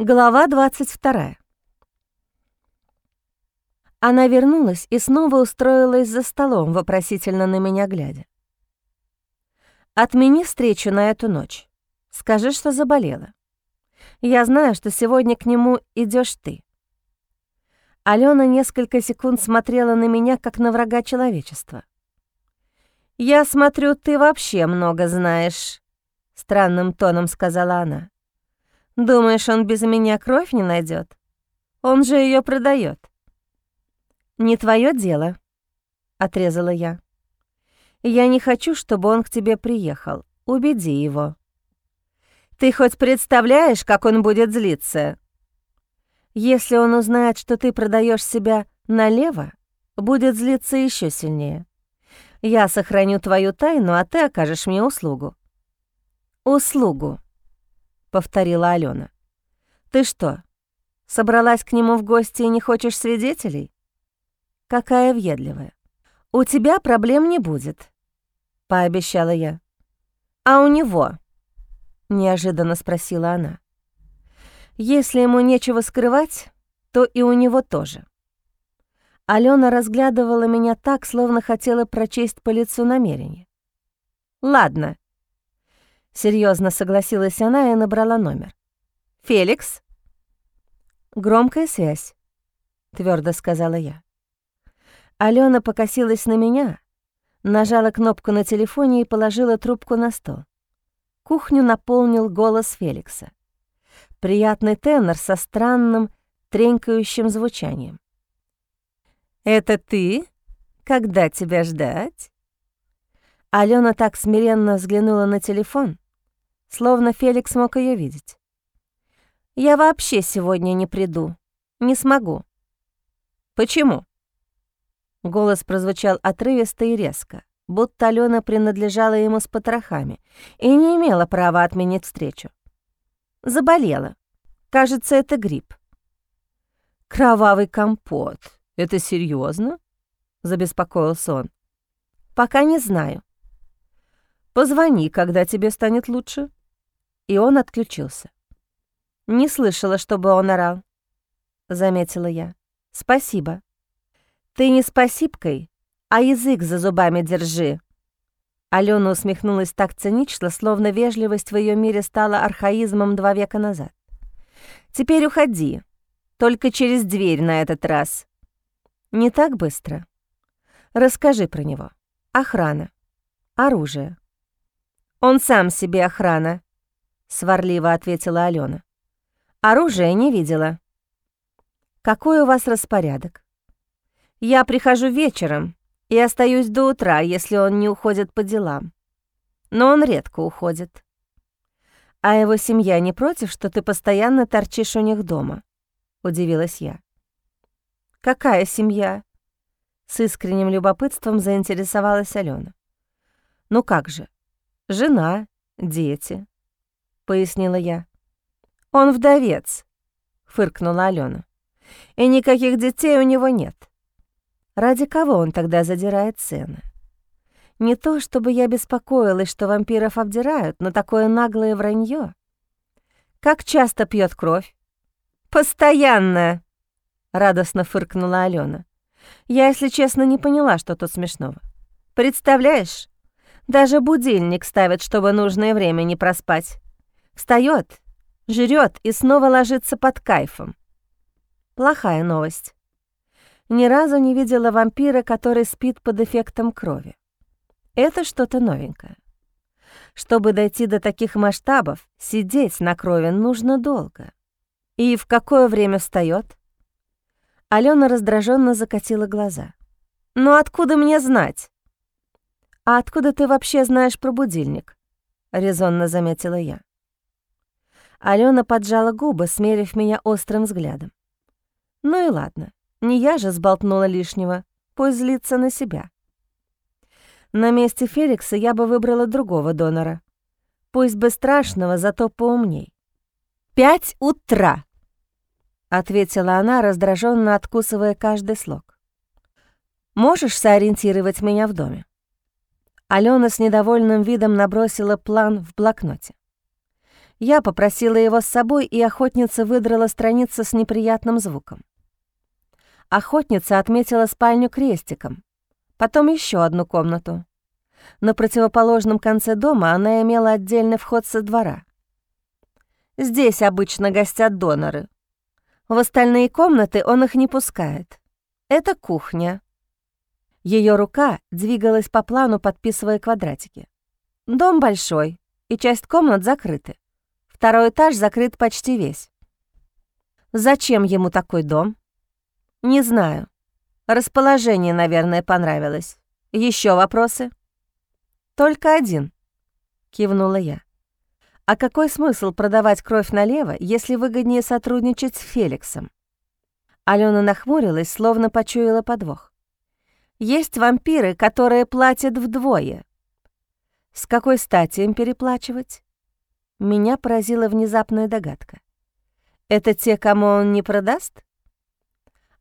Глава 22. Она вернулась и снова устроилась за столом, вопросительно на меня глядя. «Отмени встречу на эту ночь. Скажи, что заболела. Я знаю, что сегодня к нему идешь ты». Алена несколько секунд смотрела на меня, как на врага человечества. «Я смотрю, ты вообще много знаешь», — странным тоном сказала она. Думаешь, он без меня кровь не найдет? Он же ее продает. Не твое дело, отрезала я. Я не хочу, чтобы он к тебе приехал. Убеди его. Ты хоть представляешь, как он будет злиться? Если он узнает, что ты продаешь себя налево, будет злиться еще сильнее. Я сохраню твою тайну, а ты окажешь мне услугу. Услугу. — повторила Алена. «Ты что, собралась к нему в гости и не хочешь свидетелей?» «Какая въедливая. У тебя проблем не будет», — пообещала я. «А у него?» — неожиданно спросила она. «Если ему нечего скрывать, то и у него тоже». Алена разглядывала меня так, словно хотела прочесть по лицу намерение. «Ладно», Серьезно согласилась она и набрала номер. «Феликс?» «Громкая связь», — твердо сказала я. Алена покосилась на меня, нажала кнопку на телефоне и положила трубку на стол. Кухню наполнил голос Феликса. Приятный тенор со странным тренькающим звучанием. «Это ты? Когда тебя ждать?» Алена так смиренно взглянула на телефон, словно Феликс мог ее видеть. «Я вообще сегодня не приду. Не смогу». «Почему?» Голос прозвучал отрывисто и резко, будто Алена принадлежала ему с потрохами и не имела права отменить встречу. «Заболела. Кажется, это грипп». «Кровавый компот. Это серьезно? забеспокоился он. «Пока не знаю. Позвони, когда тебе станет лучше» и он отключился. «Не слышала, чтобы он орал», — заметила я. «Спасибо». «Ты не спасибкой, а язык за зубами держи». Алена усмехнулась так цинично, словно вежливость в ее мире стала архаизмом два века назад. «Теперь уходи, только через дверь на этот раз». «Не так быстро. Расскажи про него. Охрана. Оружие». «Он сам себе охрана», — сварливо ответила Алена. «Оружия не видела». «Какой у вас распорядок?» «Я прихожу вечером и остаюсь до утра, если он не уходит по делам. Но он редко уходит». «А его семья не против, что ты постоянно торчишь у них дома?» — удивилась я. «Какая семья?» С искренним любопытством заинтересовалась Алена. «Ну как же? Жена, дети, пояснила я. «Он вдовец», — фыркнула Алена. «И никаких детей у него нет. Ради кого он тогда задирает цены? Не то, чтобы я беспокоилась, что вампиров обдирают, но такое наглое вранье. Как часто пьет кровь? Постоянно, радостно фыркнула Алена. Я, если честно, не поняла, что тут смешного. Представляешь? Даже будильник ставят, чтобы нужное время не проспать. Встает, жрет и снова ложится под кайфом. Плохая новость. Ни разу не видела вампира, который спит под эффектом крови. Это что-то новенькое. Чтобы дойти до таких масштабов, сидеть на крови нужно долго. И в какое время встает? Алена раздраженно закатила глаза. «Ну откуда мне знать?» «А откуда ты вообще знаешь про будильник?» — резонно заметила я. Алена поджала губы, смерив меня острым взглядом. Ну и ладно, не я же сболтнула лишнего, пусть злится на себя. На месте Феликса я бы выбрала другого донора. Пусть бы страшного, зато поумней. «Пять утра!» — ответила она, раздраженно откусывая каждый слог. «Можешь сориентировать меня в доме?» Алена с недовольным видом набросила план в блокноте. Я попросила его с собой, и охотница выдрала страницу с неприятным звуком. Охотница отметила спальню крестиком, потом еще одну комнату. На противоположном конце дома она имела отдельный вход со двора. Здесь обычно гостят доноры. В остальные комнаты он их не пускает. Это кухня. Ее рука двигалась по плану, подписывая квадратики. Дом большой, и часть комнат закрыты. Второй этаж закрыт почти весь. Зачем ему такой дом? Не знаю. Расположение, наверное, понравилось. Еще вопросы? Только один, кивнула я. А какой смысл продавать кровь налево, если выгоднее сотрудничать с Феликсом? Алена нахмурилась, словно почуяла подвох. Есть вампиры, которые платят вдвое. С какой стати им переплачивать? Меня поразила внезапная догадка. Это те, кому он не продаст?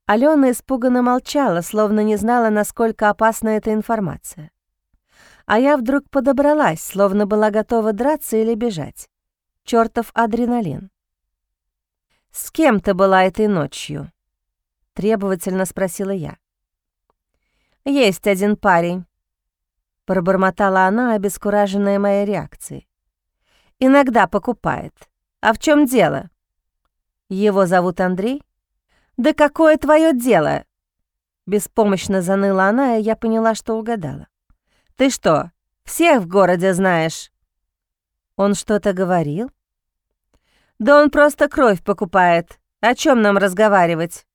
Алена испуганно молчала, словно не знала, насколько опасна эта информация. А я вдруг подобралась, словно была готова драться или бежать. Чёртов адреналин. «С кем ты была этой ночью?» — требовательно спросила я. «Есть один парень», — пробормотала она, обескураженная моей реакцией. «Иногда покупает. А в чем дело?» «Его зовут Андрей?» «Да какое твое дело?» Беспомощно заныла она, и я поняла, что угадала. «Ты что, всех в городе знаешь?» Он что-то говорил? «Да он просто кровь покупает. О чем нам разговаривать?»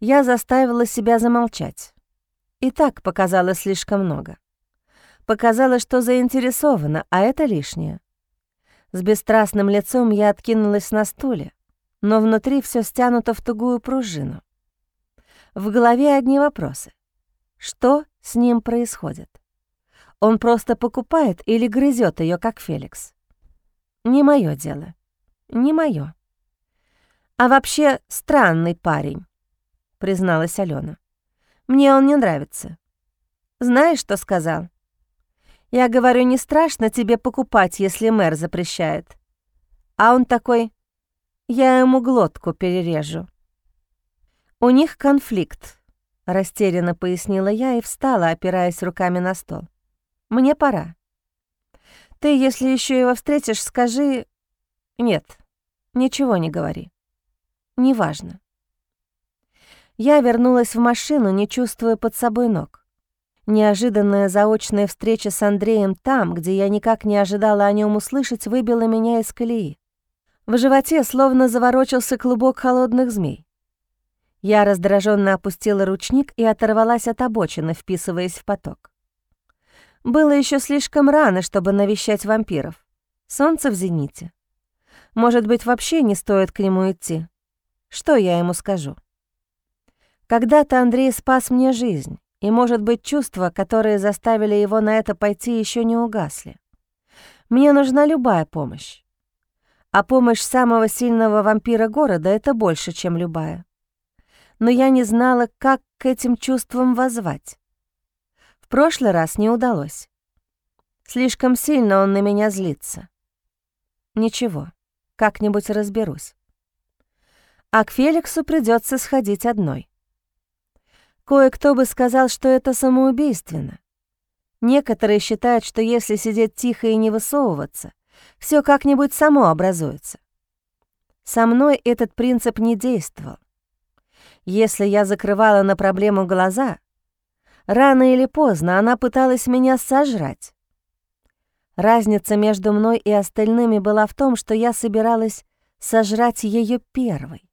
Я заставила себя замолчать. И так показалось слишком много. Показалось, что заинтересована, а это лишнее. С бесстрастным лицом я откинулась на стуле, но внутри все стянуто в тугую пружину. В голове одни вопросы. Что с ним происходит? Он просто покупает или грызет ее, как Феликс? Не мое дело. Не мое. А вообще странный парень, призналась Алена. Мне он не нравится. Знаешь, что сказал? Я говорю, не страшно тебе покупать, если мэр запрещает. А он такой, я ему глотку перережу. У них конфликт, растерянно пояснила я и встала, опираясь руками на стол. Мне пора. Ты, если еще его встретишь, скажи... Нет, ничего не говори. Неважно. Я вернулась в машину, не чувствуя под собой ног. Неожиданная заочная встреча с Андреем там, где я никак не ожидала о нем услышать, выбила меня из колеи. В животе словно заворочился клубок холодных змей. Я раздраженно опустила ручник и оторвалась от обочины, вписываясь в поток. Было еще слишком рано, чтобы навещать вампиров. Солнце в зените. Может быть, вообще не стоит к нему идти. Что я ему скажу? Когда-то Андрей спас мне жизнь, и, может быть, чувства, которые заставили его на это пойти, еще не угасли. Мне нужна любая помощь. А помощь самого сильного вампира города — это больше, чем любая. Но я не знала, как к этим чувствам возвать. В прошлый раз не удалось. Слишком сильно он на меня злится. Ничего, как-нибудь разберусь. А к Феликсу придется сходить одной. Кое-кто бы сказал, что это самоубийственно. Некоторые считают, что если сидеть тихо и не высовываться, все как-нибудь само образуется. Со мной этот принцип не действовал. Если я закрывала на проблему глаза, рано или поздно она пыталась меня сожрать. Разница между мной и остальными была в том, что я собиралась сожрать ее первой.